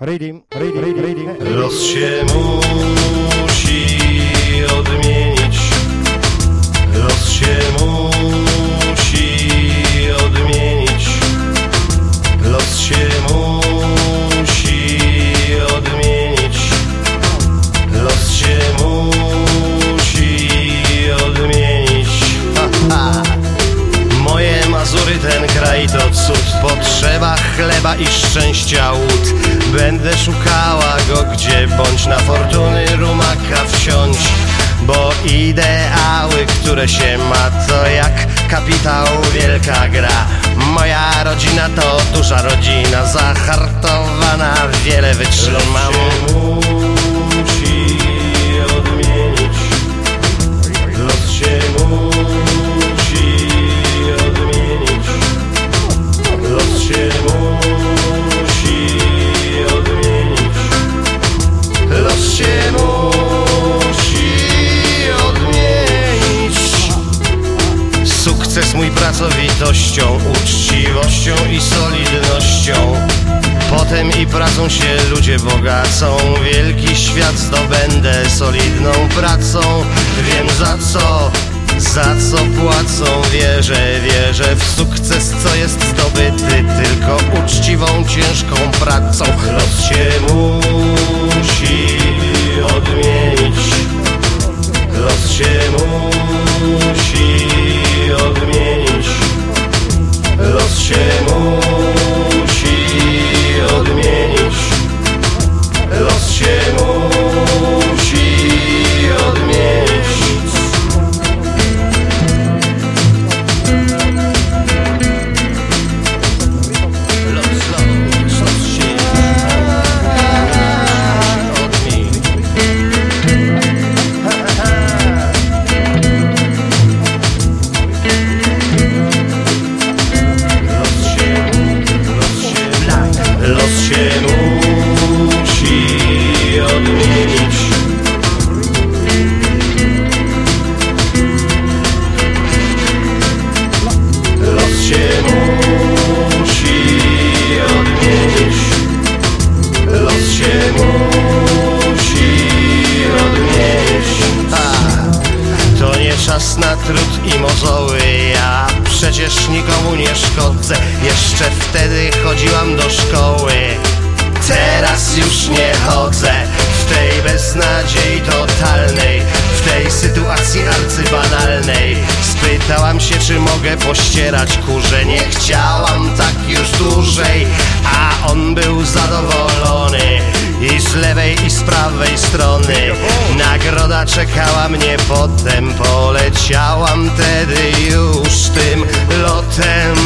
Reading, reading, reading. Los się musi odmienić. Los się musi odmienić. Los się musi odmienić. Los się musi odmienić. Ha. Moje Mazury, ten kraj to cud Potrzeba chleba i szczęścia łód Będę szukała go gdzie bądź Na fortuny rumaka wsiąść Bo ideały, które się ma To jak kapitał wielka gra. Moja rodzina to duża rodzina Zahartowana, wiele wytrzymam mój pracowitością, uczciwością i solidnością. Potem i pracą się ludzie bogacą. Wielki świat zdobędę solidną pracą. Wiem za co, za co płacą. Wierzę, wierzę w sukces, co jest zdobyty Tylko uczciwą, ciężką pracą. Los się Los trud i mozoły Ja przecież nikomu nie szkodzę. Jeszcze wtedy chodziłam do szkoły Teraz już nie chodzę. W tej beznadziei totalnej W tej sytuacji arcybanalnej. Spytałam się czy mogę pościerać kurze. Nie chciałam tak już dłużej A on był zadowolony z lewej i z prawej strony. Nagroda czekała mnie potem Poleciałam tedy już tym lotem